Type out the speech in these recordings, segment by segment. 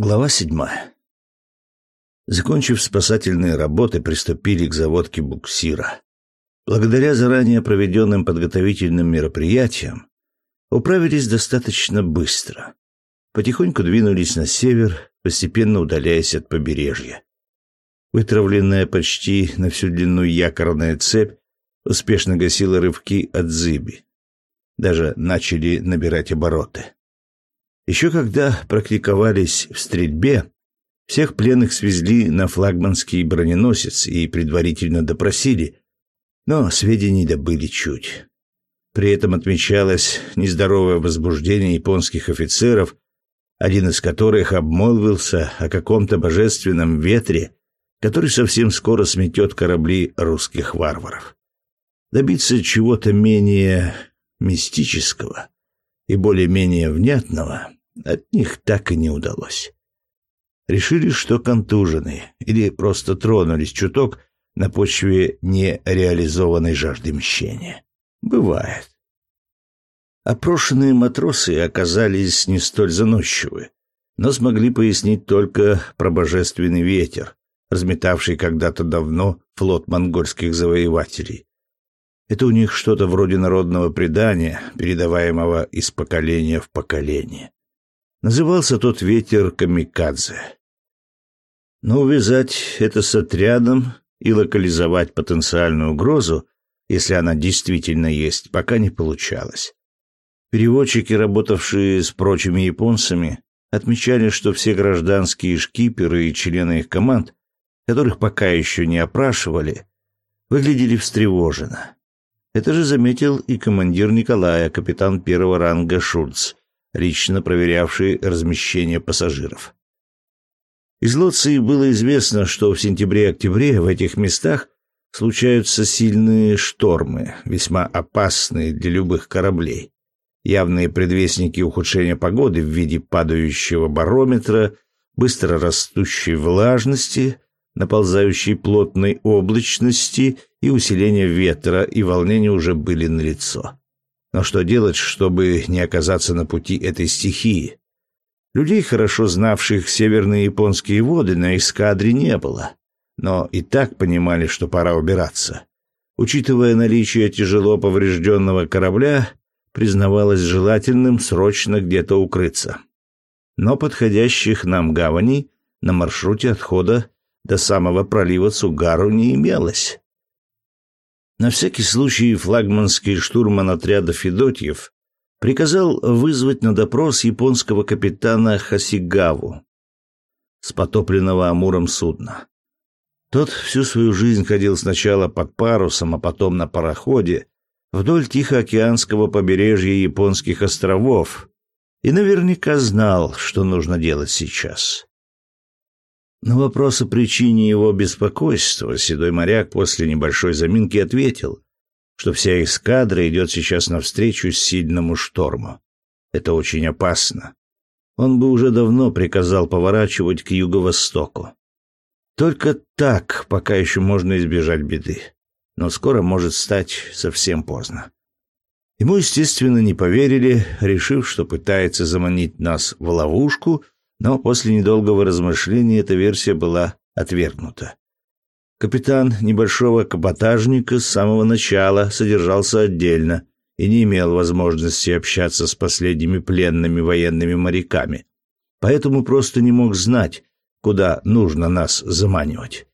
Глава седьмая. Закончив спасательные работы, приступили к заводке буксира. Благодаря заранее проведенным подготовительным мероприятиям управились достаточно быстро. Потихоньку двинулись на север, постепенно удаляясь от побережья. Вытравленная почти на всю длину якорная цепь успешно гасила рывки от зыби. Даже начали набирать обороты. Еще когда практиковались в стрельбе, всех пленных свезли на флагманский броненосец и предварительно допросили, но сведений добыли чуть. При этом отмечалось нездоровое возбуждение японских офицеров, один из которых обмолвился о каком-то божественном ветре, который совсем скоро сметет корабли русских варваров. Добиться чего-то менее мистического и более-менее внятного от них так и не удалось. Решили, что контужены, или просто тронулись чуток на почве нереализованной жажды мщения. Бывает. Опрошенные матросы оказались не столь заносчивы, но смогли пояснить только про божественный ветер, разметавший когда-то давно флот монгольских завоевателей. Это у них что-то вроде народного предания, передаваемого из поколения в поколение. Назывался тот ветер камикадзе. Но увязать это с отрядом и локализовать потенциальную угрозу, если она действительно есть, пока не получалось. Переводчики, работавшие с прочими японцами, отмечали, что все гражданские шкиперы и члены их команд, которых пока еще не опрашивали, выглядели встревоженно. Это же заметил и командир Николая, капитан первого ранга Шульц, лично проверявший размещение пассажиров. Из Лоции было известно, что в сентябре-октябре в этих местах случаются сильные штормы, весьма опасные для любых кораблей. Явные предвестники ухудшения погоды в виде падающего барометра, быстро растущей влажности, наползающей плотной облачности и усиления ветра и волнения уже были налицо. Но что делать, чтобы не оказаться на пути этой стихии? Людей, хорошо знавших северные японские воды, на эскадре не было, но и так понимали, что пора убираться. Учитывая наличие тяжело поврежденного корабля, признавалось желательным срочно где-то укрыться. Но подходящих нам гаваней на маршруте отхода до самого пролива Цугару не имелось. На всякий случай флагманский штурман отряда Федотьев приказал вызвать на допрос японского капитана Хасигаву с потопленного Амуром судна. Тот всю свою жизнь ходил сначала под парусом, а потом на пароходе вдоль Тихоокеанского побережья японских островов и наверняка знал, что нужно делать сейчас. На вопрос о причине его беспокойства седой моряк после небольшой заминки ответил, что вся эскадра идет сейчас навстречу сильному шторму. Это очень опасно. Он бы уже давно приказал поворачивать к юго-востоку. Только так пока еще можно избежать беды. Но скоро может стать совсем поздно. Ему, естественно, не поверили, решив, что пытается заманить нас в ловушку — но после недолгого размышления эта версия была отвергнута. Капитан небольшого каботажника с самого начала содержался отдельно и не имел возможности общаться с последними пленными военными моряками, поэтому просто не мог знать, куда нужно нас заманивать.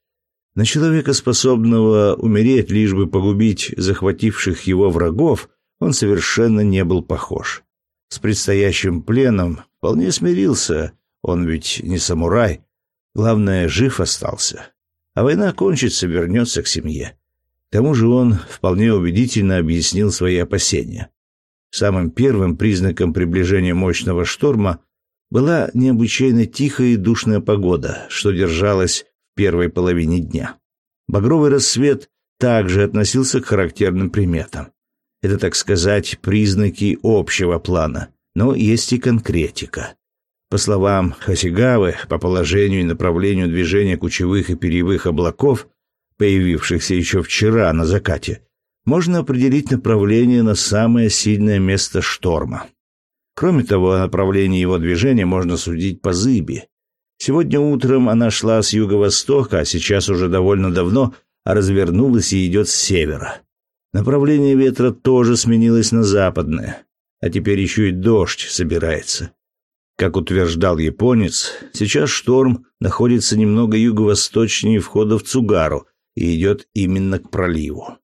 На человека, способного умереть, лишь бы погубить захвативших его врагов, он совершенно не был похож. С предстоящим пленом вполне смирился он ведь не самурай. Главное, жив остался. А война кончится, вернется к семье. К тому же он вполне убедительно объяснил свои опасения. Самым первым признаком приближения мощного шторма была необычайно тихая и душная погода, что держалась в первой половине дня. Багровый рассвет также относился к характерным приметам. Это, так сказать, признаки общего плана, но есть и конкретика. По словам Хасигавы, по положению и направлению движения кучевых и перьевых облаков, появившихся еще вчера на закате, можно определить направление на самое сильное место шторма. Кроме того, о направлении его движения можно судить по зыби. Сегодня утром она шла с юго-востока, а сейчас уже довольно давно развернулась и идет с севера. Направление ветра тоже сменилось на западное, а теперь еще и дождь собирается. Как утверждал японец, сейчас шторм находится немного юго-восточнее входа в Цугару и идет именно к проливу.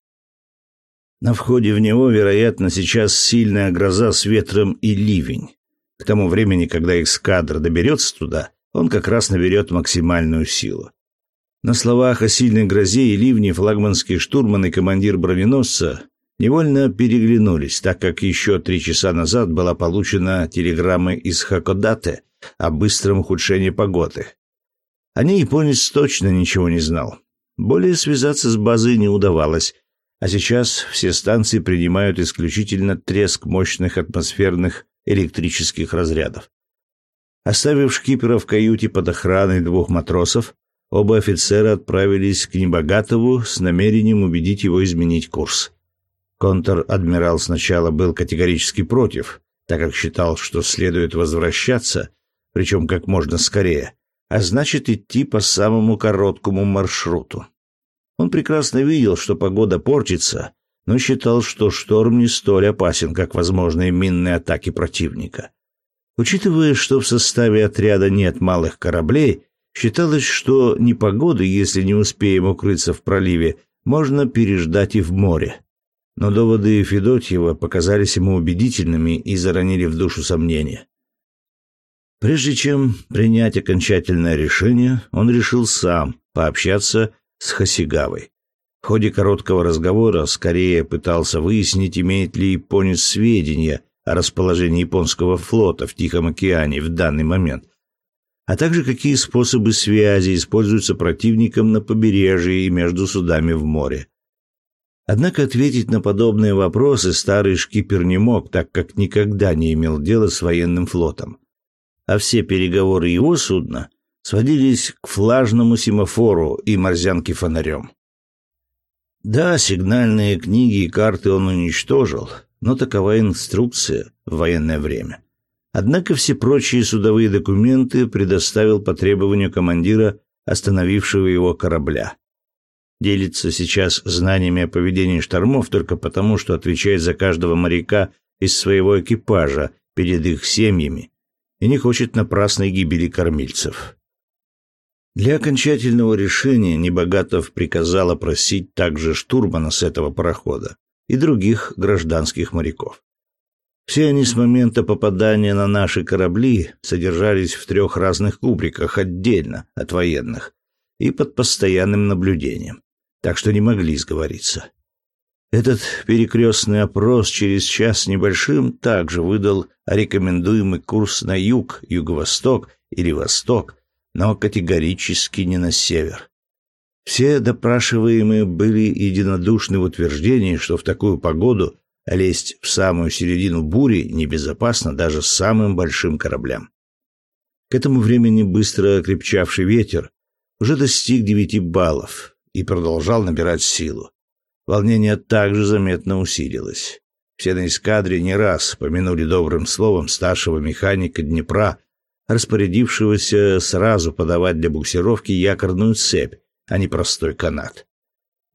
На входе в него, вероятно, сейчас сильная гроза с ветром и ливень. К тому времени, когда эскадра доберется туда, он как раз наберет максимальную силу. На словах о сильной грозе и ливне флагманский штурман и командир броненосца невольно переглянулись, так как еще три часа назад была получена телеграмма из Хакодате о быстром ухудшении погоды. О ней японец точно ничего не знал. Более связаться с базой не удавалось, а сейчас все станции принимают исключительно треск мощных атмосферных электрических разрядов. Оставив шкипера в каюте под охраной двух матросов, оба офицера отправились к Небогатову с намерением убедить его изменить курс. Контр-адмирал сначала был категорически против, так как считал, что следует возвращаться, причем как можно скорее, а значит идти по самому короткому маршруту. Он прекрасно видел, что погода портится, но считал, что шторм не столь опасен, как возможные минные атаки противника. Учитывая, что в составе отряда нет малых кораблей, считалось, что непогоды, если не успеем укрыться в проливе, можно переждать и в море но доводы Федотьева показались ему убедительными и заронили в душу сомнения. Прежде чем принять окончательное решение, он решил сам пообщаться с Хасигавой. В ходе короткого разговора скорее пытался выяснить, имеет ли японец сведения о расположении японского флота в Тихом океане в данный момент, а также какие способы связи используются противником на побережье и между судами в море. Однако ответить на подобные вопросы старый шкипер не мог, так как никогда не имел дела с военным флотом. А все переговоры его судна сводились к флажному семафору и морзянке фонарем. Да, сигнальные книги и карты он уничтожил, но такова инструкция в военное время. Однако все прочие судовые документы предоставил по требованию командира остановившего его корабля делится сейчас знаниями о поведении штормов только потому, что отвечает за каждого моряка из своего экипажа перед их семьями и не хочет напрасной гибели кормильцев. Для окончательного решения Небогатов приказал опросить также штурмана с этого парохода и других гражданских моряков. Все они с момента попадания на наши корабли содержались в трех разных кубриках отдельно от военных и под постоянным наблюдением так что не могли сговориться. Этот перекрестный опрос через час небольшим также выдал рекомендуемый курс на юг, юго-восток или восток, но категорически не на север. Все допрашиваемые были единодушны в утверждении, что в такую погоду лезть в самую середину бури небезопасно даже самым большим кораблям. К этому времени быстро крепчавший ветер уже достиг девяти баллов, и продолжал набирать силу. Волнение также заметно усилилось. Все на эскадре не раз помянули добрым словом старшего механика Днепра, распорядившегося сразу подавать для буксировки якорную цепь, а не простой канат.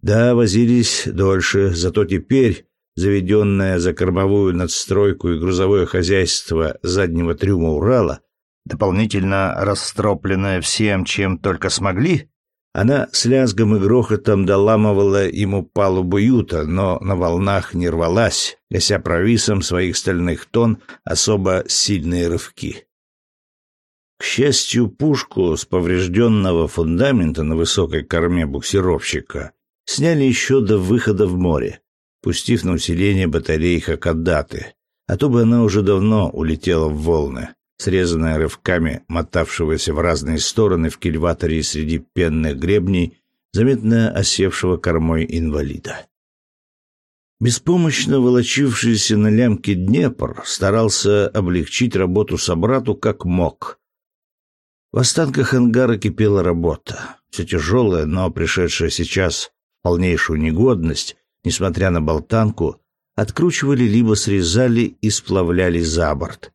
Да, возились дольше, зато теперь заведенное за кормовую надстройку и грузовое хозяйство заднего трюма Урала, дополнительно растропленное всем, чем только смогли, она с лязгом и грохотом доламывала ему палубу юта, но на волнах не рвалась, гася провисом своих стальных тон особо сильные рывки. К счастью, пушку с поврежденного фундамента на высокой корме буксировщика сняли еще до выхода в море, пустив на усиление батареи Хакадаты, а то бы она уже давно улетела в волны срезанная рывками мотавшегося в разные стороны в кильваторе среди пенных гребней, заметно осевшего кормой инвалида. Беспомощно волочившийся на лямке Днепр старался облегчить работу собрату как мог. В останках ангара кипела работа. Все тяжелое, но пришедшая сейчас в полнейшую негодность, несмотря на болтанку, откручивали либо срезали и сплавляли за борт —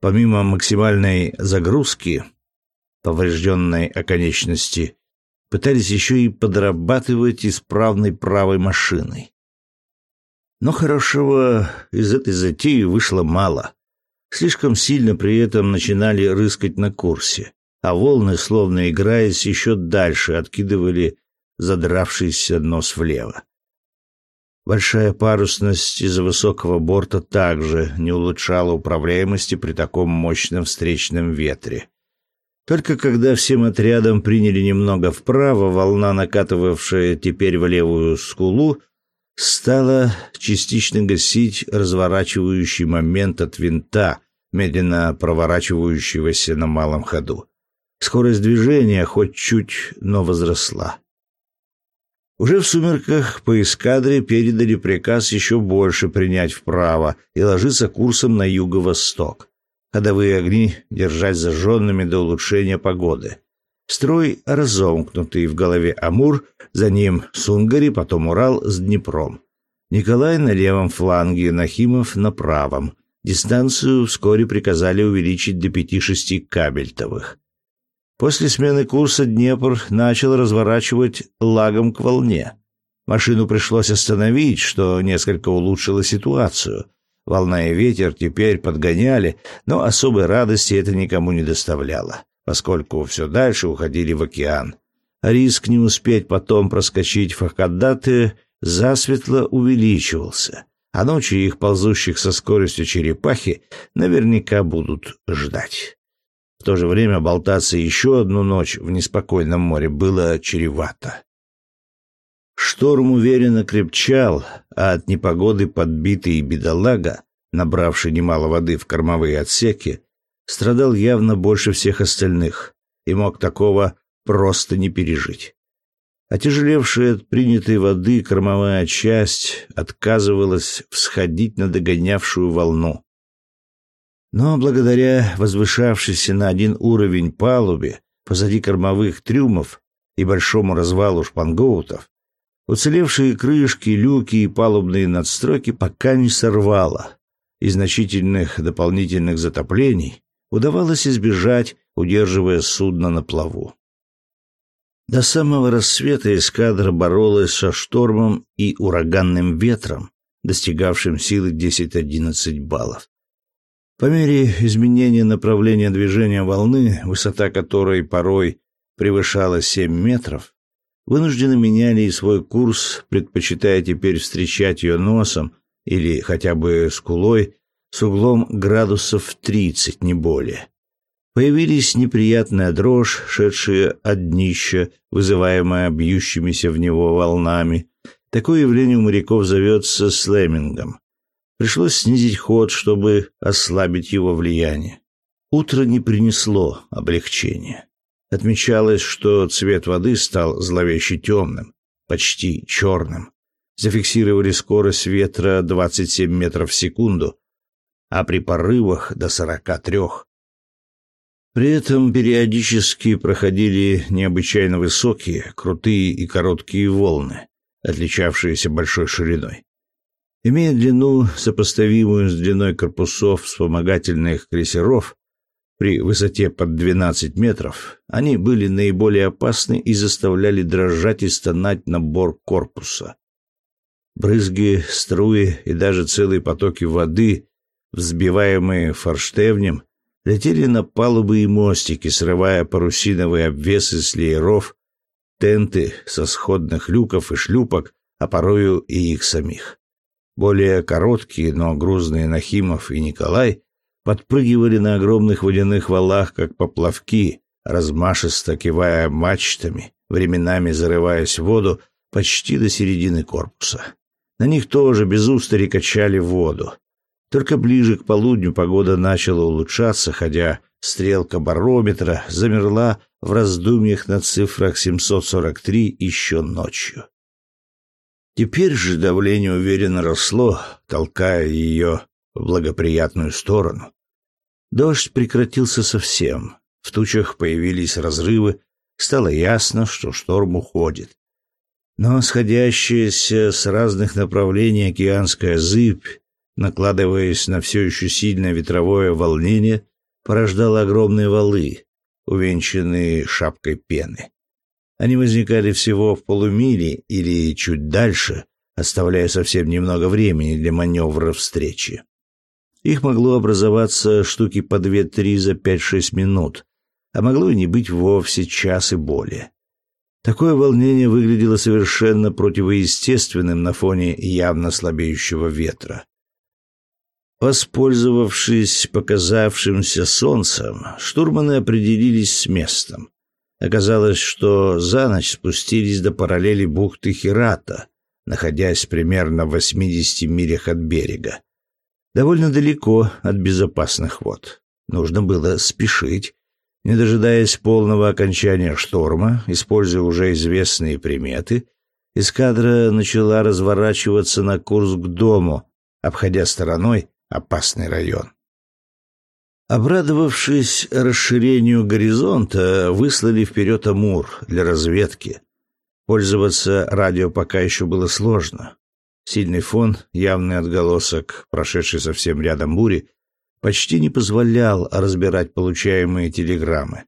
Помимо максимальной загрузки, поврежденной оконечности, пытались еще и подрабатывать исправной правой машиной. Но хорошего из этой затеи вышло мало. Слишком сильно при этом начинали рыскать на курсе, а волны, словно играясь, еще дальше откидывали задравшийся нос влево. Большая парусность из-за высокого борта также не улучшала управляемости при таком мощном встречном ветре. Только когда всем отрядом приняли немного вправо, волна, накатывавшая теперь в левую скулу, стала частично гасить разворачивающий момент от винта, медленно проворачивающегося на малом ходу. Скорость движения хоть чуть, но возросла. Уже в сумерках по эскадре передали приказ еще больше принять вправо и ложиться курсом на юго-восток. Ходовые огни держать зажженными до улучшения погоды. Строй разомкнутый в голове Амур, за ним Сунгари, потом Урал с Днепром. Николай на левом фланге, Нахимов на правом. Дистанцию вскоре приказали увеличить до пяти-шести кабельтовых. После смены курса Днепр начал разворачивать лагом к волне. Машину пришлось остановить, что несколько улучшило ситуацию. Волна и ветер теперь подгоняли, но особой радости это никому не доставляло, поскольку все дальше уходили в океан. Риск не успеть потом проскочить Фахаддаты засветло увеличивался, а ночи их, ползущих со скоростью черепахи, наверняка будут ждать. В то же время болтаться еще одну ночь в неспокойном море было чревато. Шторм уверенно крепчал, а от непогоды подбитый бедолага, набравший немало воды в кормовые отсеки, страдал явно больше всех остальных и мог такого просто не пережить. Отяжелевшая от принятой воды кормовая часть отказывалась всходить на догонявшую волну. Но благодаря возвышавшейся на один уровень палубе позади кормовых трюмов и большому развалу шпангоутов, уцелевшие крышки, люки и палубные надстройки пока не сорвало, и значительных дополнительных затоплений удавалось избежать, удерживая судно на плаву. До самого рассвета эскадра боролась со штормом и ураганным ветром, достигавшим силы 10-11 баллов. По мере изменения направления движения волны, высота которой порой превышала 7 метров, вынуждены меняли и свой курс, предпочитая теперь встречать ее носом или хотя бы скулой с углом градусов 30, не более. Появились неприятная дрожь, шедшая от днища, вызываемая бьющимися в него волнами. Такое явление у моряков зовется слэмингом. Пришлось снизить ход, чтобы ослабить его влияние. Утро не принесло облегчения. Отмечалось, что цвет воды стал зловеще темным, почти черным. Зафиксировали скорость ветра 27 метров в секунду, а при порывах до 43. При этом периодически проходили необычайно высокие, крутые и короткие волны, отличавшиеся большой шириной. Имея длину, сопоставимую с длиной корпусов вспомогательных крейсеров, при высоте под 12 метров, они были наиболее опасны и заставляли дрожать и стонать на бор корпуса. Брызги, струи и даже целые потоки воды, взбиваемые форштевнем, летели на палубы и мостики, срывая парусиновые обвесы с лееров, тенты со сходных люков и шлюпок, а порою и их самих. Более короткие, но грузные Нахимов и Николай подпрыгивали на огромных водяных валах, как поплавки, размашисто кивая мачтами, временами зарываясь в воду почти до середины корпуса. На них тоже без устали качали воду. Только ближе к полудню погода начала улучшаться, хотя стрелка барометра замерла в раздумьях на цифрах 743 еще ночью. Теперь же давление уверенно росло, толкая ее в благоприятную сторону. Дождь прекратился совсем. В тучах появились разрывы, стало ясно, что шторм уходит. Но сходящаяся с разных направлений океанская зыбь, накладываясь на все еще сильное ветровое волнение, порождала огромные валы, увенчанные шапкой пены. Они возникали всего в полумиле или чуть дальше, оставляя совсем немного времени для маневра встречи. Их могло образоваться штуки по две-три за пять-шесть минут, а могло и не быть вовсе час и более. Такое волнение выглядело совершенно противоестественным на фоне явно слабеющего ветра. Воспользовавшись показавшимся солнцем, штурманы определились с местом. Оказалось, что за ночь спустились до параллели бухты Хирата, находясь примерно в 80 милях от берега. Довольно далеко от безопасных вод. Нужно было спешить, не дожидаясь полного окончания шторма, используя уже известные приметы, эскадра начала разворачиваться на курс к дому, обходя стороной опасный район. Обрадовавшись расширению горизонта, выслали вперед Амур для разведки. Пользоваться радио пока еще было сложно. Сильный фон, явный отголосок, прошедший совсем рядом бури, почти не позволял разбирать получаемые телеграммы.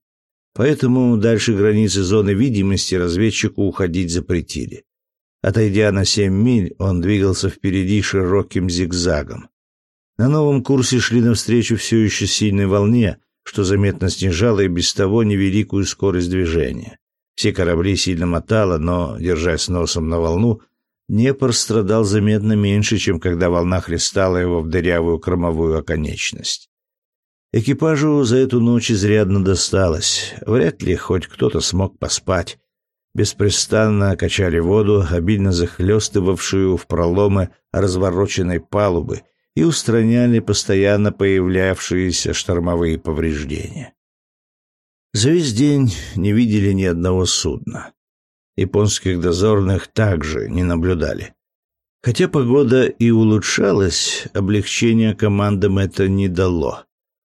Поэтому дальше границы зоны видимости разведчику уходить запретили. Отойдя на семь миль, он двигался впереди широким зигзагом. На новом курсе шли навстречу все еще сильной волне, что заметно снижало и без того невеликую скорость движения. Все корабли сильно мотало, но, держась носом на волну, Днепр страдал заметно меньше, чем когда волна хлестала его в дырявую кормовую оконечность. Экипажу за эту ночь изрядно досталось. Вряд ли хоть кто-то смог поспать. Беспрестанно качали воду, обильно захлестывавшую в проломы развороченной палубы, и устраняли постоянно появлявшиеся штормовые повреждения. За весь день не видели ни одного судна японских дозорных также не наблюдали. Хотя погода и улучшалась, облегчения командам это не дало.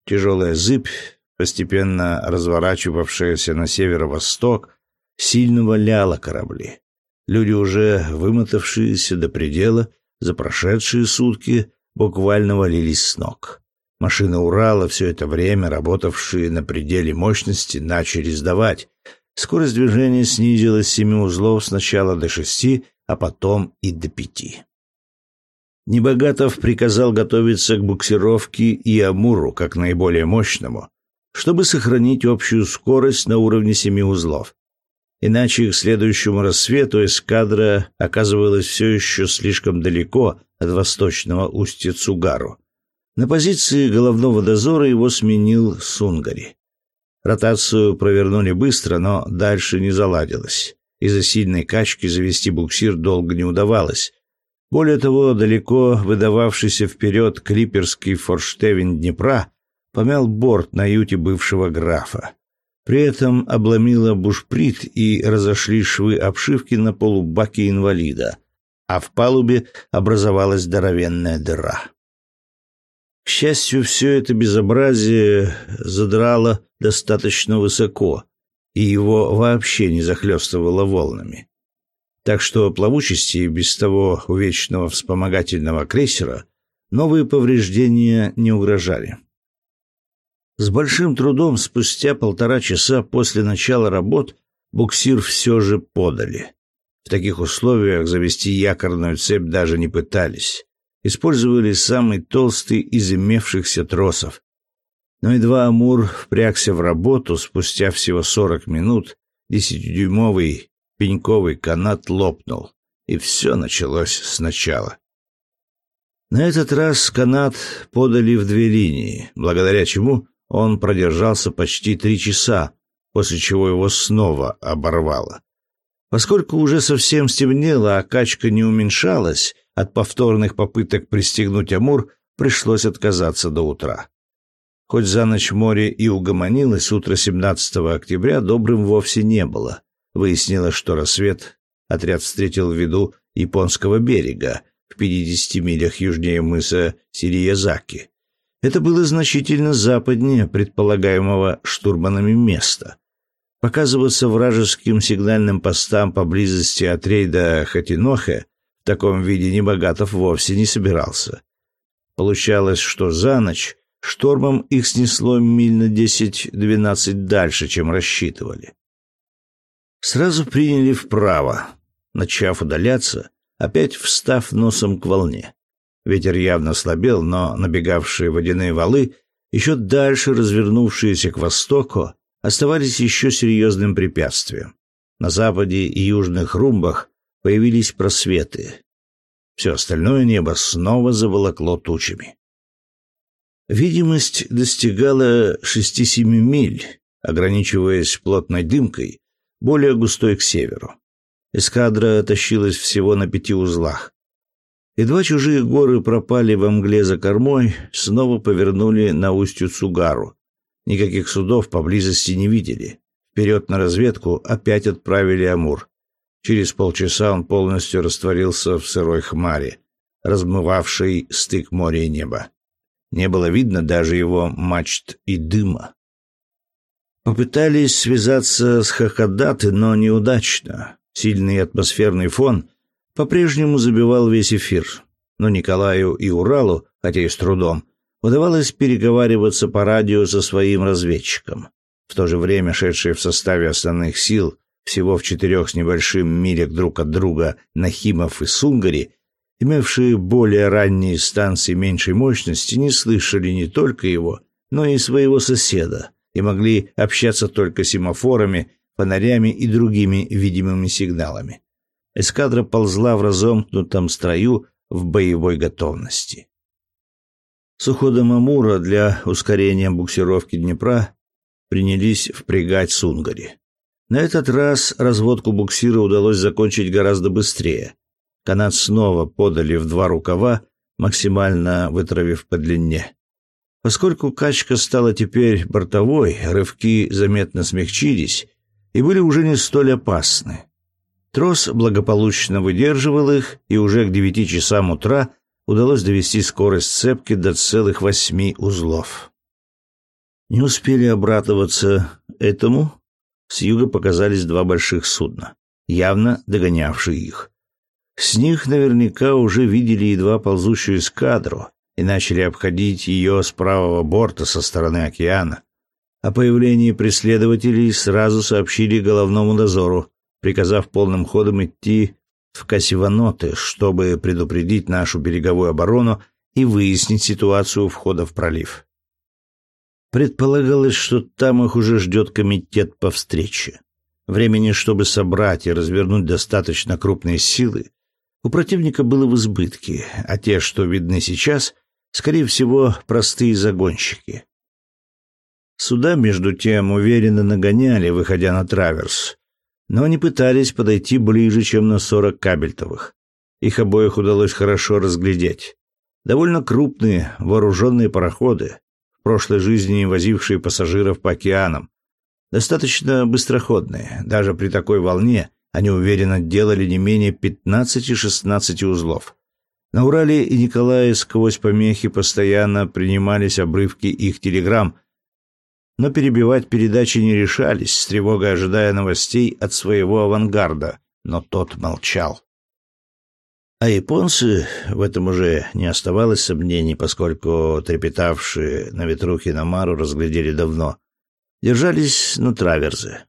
Тяжелая зыбь, постепенно разворачивавшаяся на северо-восток, сильно валяла корабли. Люди, уже вымотавшиеся до предела, за прошедшие сутки буквально валились с ног. Машины Урала, все это время работавшие на пределе мощности, начали сдавать, Скорость движения снизилась с семи узлов сначала до шести, а потом и до пяти. Небогатов приказал готовиться к буксировке и Амуру как наиболее мощному, чтобы сохранить общую скорость на уровне семи узлов. Иначе к следующему рассвету эскадра оказывалась все еще слишком далеко от восточного устья Цугару. На позиции головного дозора его сменил Сунгари. Ротацию провернули быстро, но дальше не заладилось. Из-за сильной качки завести буксир долго не удавалось. Более того, далеко выдававшийся вперед клиперский форштевень Днепра помял борт на юте бывшего графа. При этом обломило бушприт и разошли швы обшивки на полубаке инвалида, а в палубе образовалась здоровенная дыра. К счастью, все это безобразие задрало достаточно высоко, и его вообще не захлестывало волнами. Так что плавучести без того увечного вспомогательного крейсера новые повреждения не угрожали. С большим трудом спустя полтора часа после начала работ буксир все же подали. В таких условиях завести якорную цепь даже не пытались. Использовали самый толстый из имевшихся тросов, но едва Амур впрягся в работу, спустя всего сорок минут десятидюймовый пеньковый канат лопнул, и все началось сначала. На этот раз канат подали в две линии, благодаря чему он продержался почти три часа, после чего его снова оборвало. Поскольку уже совсем стемнело, а качка не уменьшалась, от повторных попыток пристегнуть Амур пришлось отказаться до утра. Хоть за ночь море и угомонилось, утро 17 октября добрым вовсе не было. Выяснилось, что рассвет отряд встретил в виду японского берега, в 50 милях южнее мыса Сириязаки. Это было значительно западнее предполагаемого штурманами места. Показываться вражеским сигнальным постам поблизости от рейда Хатинохе в таком виде Небогатов вовсе не собирался. Получалось, что за ночь Штормом их снесло миль на десять-двенадцать дальше, чем рассчитывали. Сразу приняли вправо, начав удаляться, опять встав носом к волне. Ветер явно слабел, но набегавшие водяные валы, еще дальше развернувшиеся к востоку, оставались еще серьезным препятствием. На западе и южных румбах появились просветы. Все остальное небо снова заволокло тучами. Видимость достигала шести-семи миль, ограничиваясь плотной дымкой, более густой к северу. Эскадра тащилась всего на пяти узлах. Едва чужие горы пропали во мгле за кормой, снова повернули на устью Цугару. Никаких судов поблизости не видели. Вперед на разведку опять отправили Амур. Через полчаса он полностью растворился в сырой хмаре, размывавшей стык моря и неба. Не было видно даже его мачт и дыма. Попытались связаться с Хакадаты, но неудачно. Сильный атмосферный фон по-прежнему забивал весь эфир. Но Николаю и Уралу, хотя и с трудом, удавалось переговариваться по радио со своим разведчиком. В то же время шедшие в составе основных сил всего в четырех с небольшим милях друг от друга Нахимов и Сунгари имевшие более ранние станции меньшей мощности, не слышали не только его, но и своего соседа и могли общаться только семафорами, фонарями и другими видимыми сигналами. Эскадра ползла в разомкнутом строю в боевой готовности. С уходом Амура для ускорения буксировки Днепра принялись впрягать Сунгари. На этот раз разводку буксира удалось закончить гораздо быстрее, Канат снова подали в два рукава, максимально вытравив по длине. Поскольку качка стала теперь бортовой, рывки заметно смягчились и были уже не столь опасны. Трос благополучно выдерживал их, и уже к девяти часам утра удалось довести скорость цепки до целых восьми узлов. Не успели обратываться этому, с юга показались два больших судна, явно догонявшие их. С них наверняка уже видели едва ползущую эскадру и начали обходить ее с правого борта со стороны океана. О появлении преследователей сразу сообщили головному дозору, приказав полным ходом идти в Кассиваноты, чтобы предупредить нашу береговую оборону и выяснить ситуацию входа в пролив. Предполагалось, что там их уже ждет комитет по встрече. Времени, чтобы собрать и развернуть достаточно крупные силы, у противника было в избытке, а те, что видны сейчас, скорее всего, простые загонщики. Суда, между тем, уверенно нагоняли, выходя на траверс, но они пытались подойти ближе, чем на сорок кабельтовых. Их обоих удалось хорошо разглядеть. Довольно крупные, вооруженные пароходы, в прошлой жизни возившие пассажиров по океанам. Достаточно быстроходные, даже при такой волне, они уверенно делали не менее 15-16 узлов. На Урале и Николае сквозь помехи постоянно принимались обрывки их телеграмм, но перебивать передачи не решались, с тревогой ожидая новостей от своего авангарда, но тот молчал. А японцы, в этом уже не оставалось сомнений, поскольку трепетавшие на ветру Хиномару разглядели давно, держались на траверзе.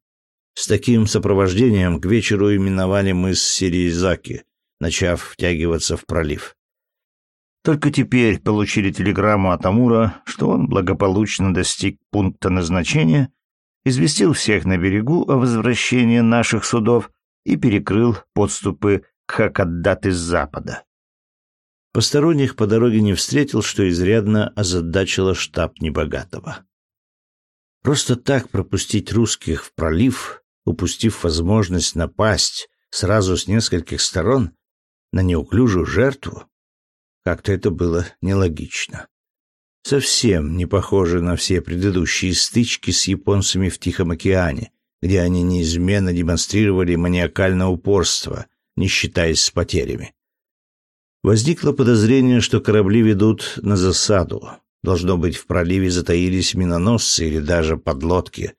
С таким сопровождением к вечеру именовали мыс Сиризаки, начав втягиваться в пролив. Только теперь получили телеграмму от Амура, что он благополучно достиг пункта назначения, известил всех на берегу о возвращении наших судов и перекрыл подступы к Хакаддаты с запада. Посторонних по дороге не встретил, что изрядно озадачило штаб Небогатого. Просто так пропустить русских в пролив, упустив возможность напасть сразу с нескольких сторон на неуклюжую жертву, как-то это было нелогично. Совсем не похоже на все предыдущие стычки с японцами в Тихом океане, где они неизменно демонстрировали маниакальное упорство, не считаясь с потерями. Возникло подозрение, что корабли ведут на засаду, Должно быть, в проливе затаились миноносцы или даже подлодки.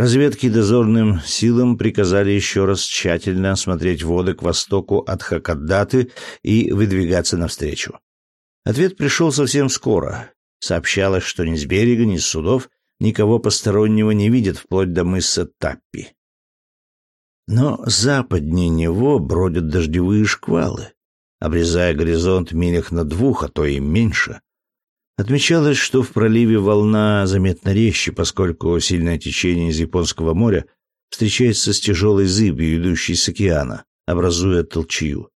Разведки дозорным силам приказали еще раз тщательно осмотреть воды к востоку от Хакаддаты и выдвигаться навстречу. Ответ пришел совсем скоро. Сообщалось, что ни с берега, ни с судов никого постороннего не видят вплоть до мыса Таппи. Но западнее него бродят дождевые шквалы, обрезая горизонт милях на двух, а то и меньше. Отмечалось, что в проливе волна заметно резче, поскольку сильное течение из Японского моря встречается с тяжелой зыбью, идущей с океана, образуя толчью.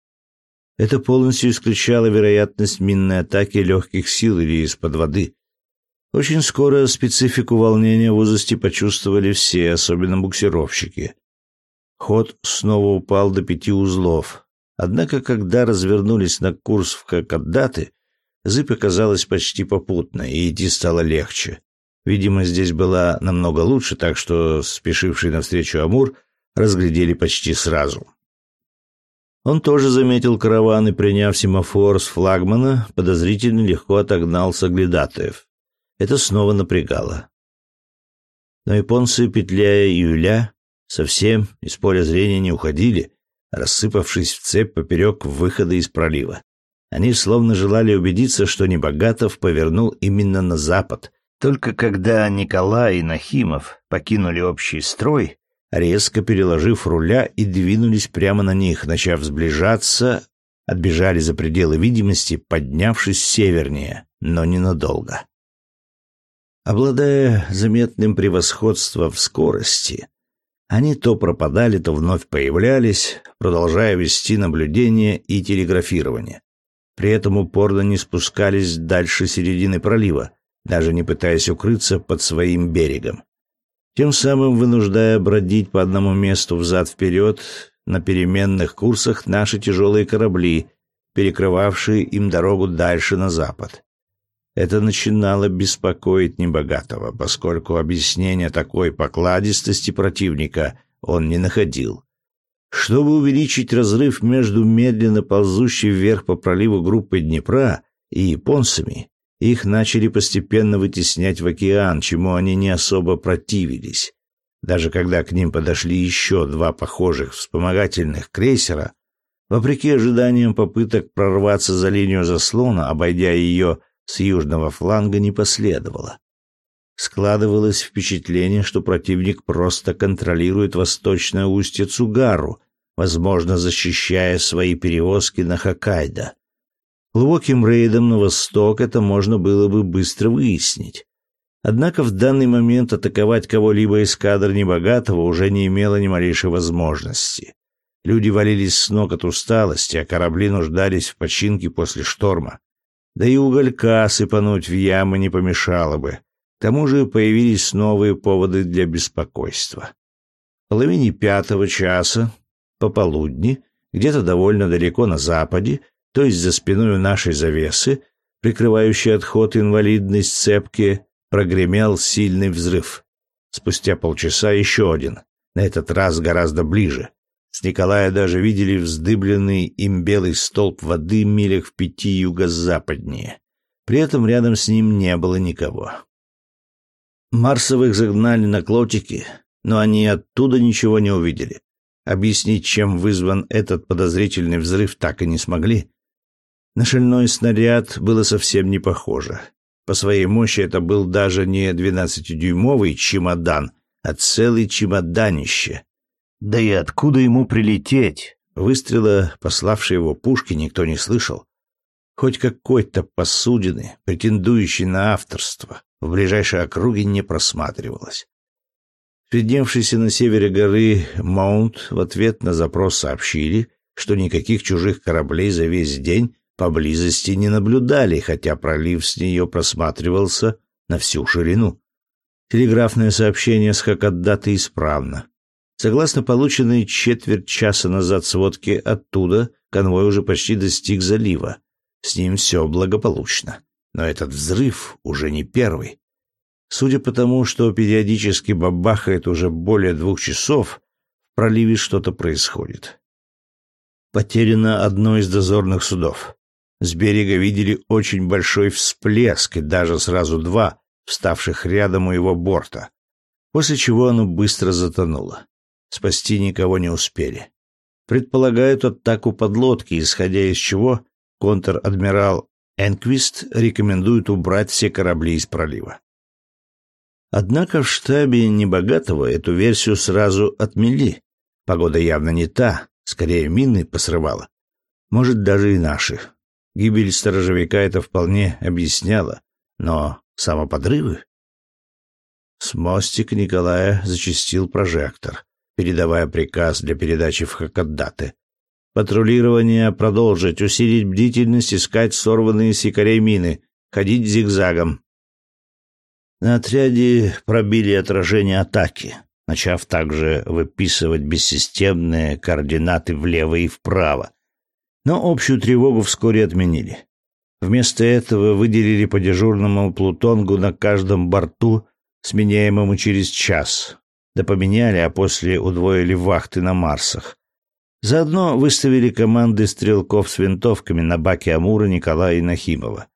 Это полностью исключало вероятность минной атаки легких сил или из-под воды. Очень скоро специфику волнения в узости почувствовали все, особенно буксировщики. Ход снова упал до пяти узлов. Однако, когда развернулись на курс в Хакадаты, зыбь оказалась почти попутной, и идти стало легче. Видимо, здесь была намного лучше, так что спешивший навстречу Амур разглядели почти сразу. Он тоже заметил караван и, приняв семафор с флагмана, подозрительно легко отогнал соглядатаев. Это снова напрягало. Но японцы, петляя и юля, совсем из поля зрения не уходили, рассыпавшись в цепь поперек выхода из пролива. Они словно желали убедиться, что Небогатов повернул именно на запад. Только когда Николай и Нахимов покинули общий строй, резко переложив руля и двинулись прямо на них, начав сближаться, отбежали за пределы видимости, поднявшись севернее, но ненадолго. Обладая заметным превосходством в скорости, они то пропадали, то вновь появлялись, продолжая вести наблюдение и телеграфирование. При этом упорно не спускались дальше середины пролива, даже не пытаясь укрыться под своим берегом тем самым вынуждая бродить по одному месту взад-вперед на переменных курсах наши тяжелые корабли, перекрывавшие им дорогу дальше на запад. Это начинало беспокоить небогатого, поскольку объяснения такой покладистости противника он не находил. Чтобы увеличить разрыв между медленно ползущей вверх по проливу группой Днепра и японцами, их начали постепенно вытеснять в океан, чему они не особо противились. Даже когда к ним подошли еще два похожих вспомогательных крейсера, вопреки ожиданиям попыток прорваться за линию заслона, обойдя ее с южного фланга, не последовало. Складывалось впечатление, что противник просто контролирует восточное устье Цугару, возможно, защищая свои перевозки на Хоккайдо. Глубоким рейдом на восток это можно было бы быстро выяснить. Однако в данный момент атаковать кого-либо из кадр небогатого уже не имело ни малейшей возможности. Люди валились с ног от усталости, а корабли нуждались в починке после шторма. Да и уголька сыпануть в ямы не помешало бы. К тому же появились новые поводы для беспокойства. В половине пятого часа, пополудни, где-то довольно далеко на западе, то есть за спиной нашей завесы, прикрывающей отход инвалидной сцепки, прогремел сильный взрыв. Спустя полчаса еще один, на этот раз гораздо ближе. С Николая даже видели вздыбленный им белый столб воды милях в пяти юго-западнее. При этом рядом с ним не было никого. Марсовых загнали на клотики, но они оттуда ничего не увидели. Объяснить, чем вызван этот подозрительный взрыв, так и не смогли. На шальной снаряд было совсем не похоже. По своей мощи это был даже не двенадцатидюймовый чемодан, а целый чемоданище. Да и откуда ему прилететь? Выстрела, пославшей его пушки, никто не слышал. Хоть какой-то посудины, претендующей на авторство, в ближайшей округе не просматривалось. Видневшиеся на севере горы Маунт в ответ на запрос сообщили, что никаких чужих кораблей за весь день поблизости не наблюдали, хотя пролив с нее просматривался на всю ширину. Телеграфное сообщение с Хакаддаты исправно. Согласно полученной четверть часа назад сводке оттуда, конвой уже почти достиг залива. С ним все благополучно. Но этот взрыв уже не первый. Судя по тому, что периодически бабахает уже более двух часов, в проливе что-то происходит. Потеряно одно из дозорных судов. С берега видели очень большой всплеск и даже сразу два, вставших рядом у его борта, после чего оно быстро затонуло. Спасти никого не успели. Предполагают атаку подлодки, исходя из чего контр-адмирал Энквист рекомендует убрать все корабли из пролива. Однако в штабе Небогатого эту версию сразу отмели. Погода явно не та, скорее мины посрывала. Может, даже и наши. Гибель сторожевика это вполне объясняла. Но самоподрывы? С мостика Николая зачистил прожектор, передавая приказ для передачи в Хакаддаты. Патрулирование продолжить, усилить бдительность, искать сорванные с якорей мины, ходить зигзагом. На отряде пробили отражение атаки, начав также выписывать бессистемные координаты влево и вправо. Но общую тревогу вскоре отменили. Вместо этого выделили по дежурному плутонгу на каждом борту, сменяемому через час. Да поменяли, а после удвоили вахты на Марсах. Заодно выставили команды стрелков с винтовками на баке Амура Николая и Нахимова.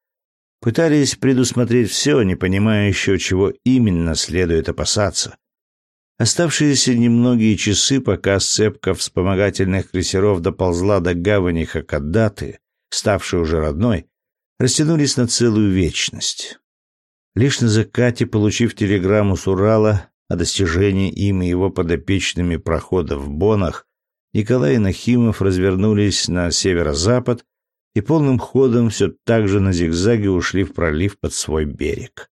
Пытались предусмотреть все, не понимая еще, чего именно следует опасаться. Оставшиеся немногие часы, пока сцепка вспомогательных крейсеров доползла до гавани Хакадаты, ставшей уже родной, растянулись на целую вечность. Лишь на закате, получив телеграмму с Урала о достижении им и его подопечными прохода в Бонах, Николай и Нахимов развернулись на северо-запад и полным ходом все так же на зигзаге ушли в пролив под свой берег.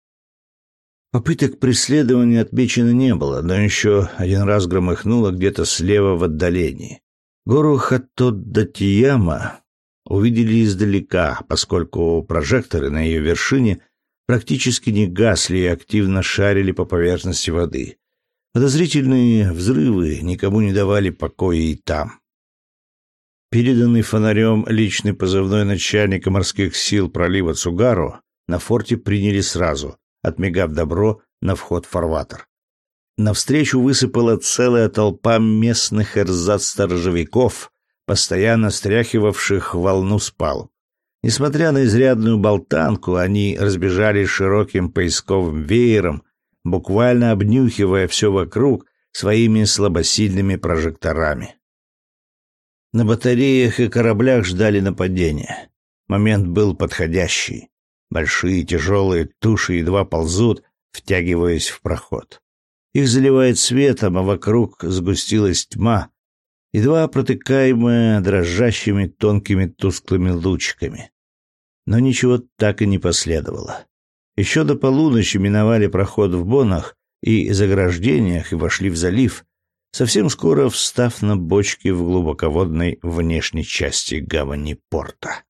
Попыток преследования отмечено не было, но еще один раз громыхнуло где-то слева в отдалении. Гору Хаттот-Датияма увидели издалека, поскольку прожекторы на ее вершине практически не гасли и активно шарили по поверхности воды. Подозрительные взрывы никому не давали покоя и там. Переданный фонарем личный позывной начальника морских сил пролива Цугару на форте приняли сразу, отмигав добро на вход в фарватер. Навстречу высыпала целая толпа местных эрзац-сторожевиков, постоянно стряхивавших волну с палуб. Несмотря на изрядную болтанку, они разбежались широким поисковым веером, буквально обнюхивая все вокруг своими слабосильными прожекторами. На батареях и кораблях ждали нападения. Момент был подходящий. Большие тяжелые туши едва ползут, втягиваясь в проход. Их заливает светом, а вокруг сгустилась тьма, едва протыкаемая дрожащими тонкими тусклыми лучиками. Но ничего так и не последовало. Еще до полуночи миновали проход в Бонах и заграждениях и вошли в залив, совсем скоро встав на бочке в глубоководной внешней части гавани порта.